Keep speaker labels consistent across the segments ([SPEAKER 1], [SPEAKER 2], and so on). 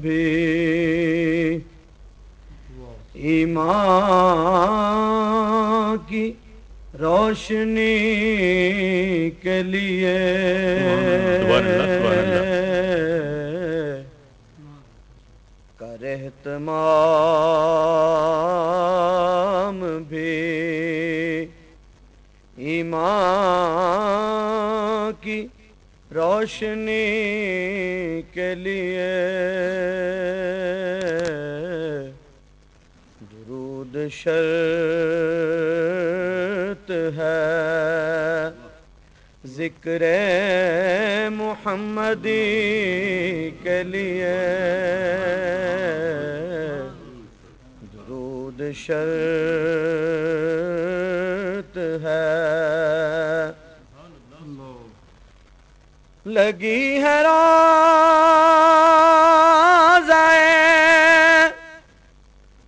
[SPEAKER 1] بھی ایمان کی روشنی کے لیے کرتمام بھی ایمان کی روشنی کے لیے۔ درود شرط ہے۔ ذکر محمدی کے لیے۔ درود شرط ہے۔ لگی ہے روزائے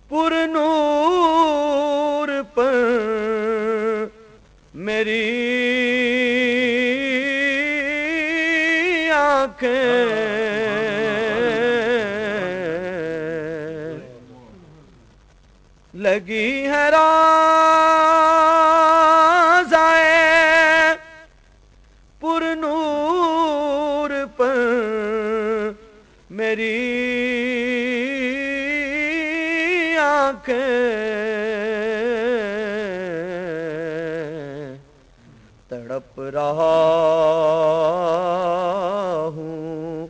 [SPEAKER 1] پر نور پر میری آنکھیں لگی ہے روزائے میری آنکھیں تڑپ رہا ہوں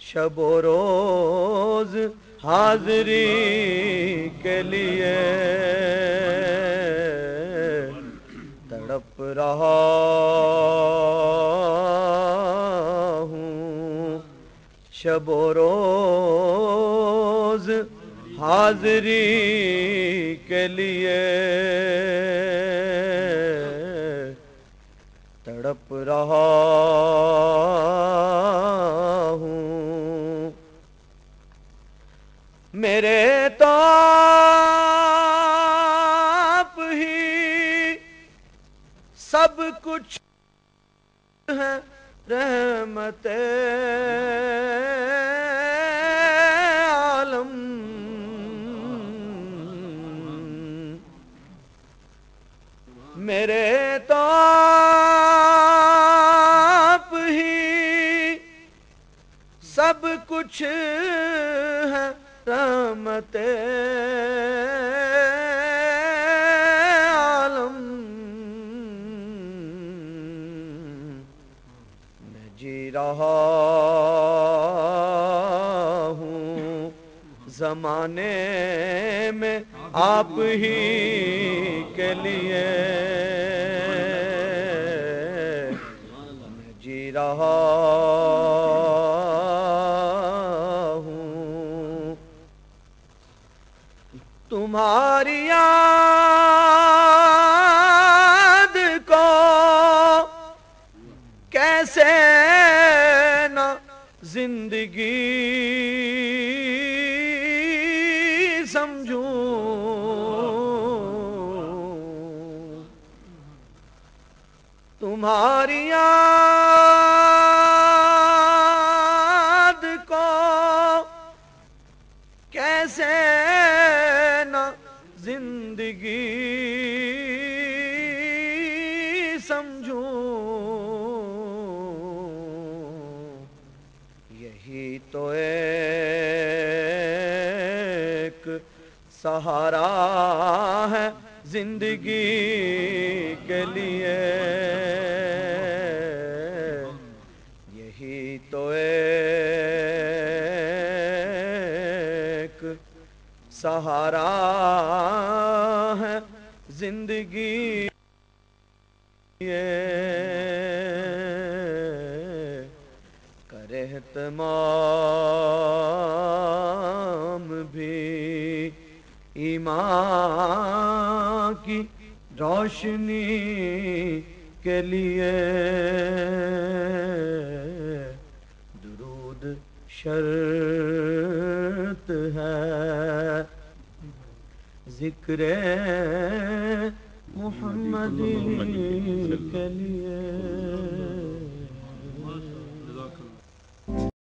[SPEAKER 1] شب و روز حاضری کے لیے۔ تڑپ رہا شب و روز حاضری کے لیے۔ تڑپ رہا میرے تو ہی سب کچھ ہے رحمت میرے تو ہی سب کچھ ہے رحمت عالم۔ میں جی رہا ہوں زمانے میں آپ ہی کے لیے۔ تمہاری یاد کو کیسے نہ زندگی سمجھوں؟ تمہاری یاد کو کیسے زندگی سمجھوں یہی تو ایک سہارا ہے زندگی کے لیے۔ یہی تو ایک سہارا ہے زندگی کرے تمام بھی ایمان کی روشنی کے لیے۔ درود شرط ذکر محمد کے لیے۔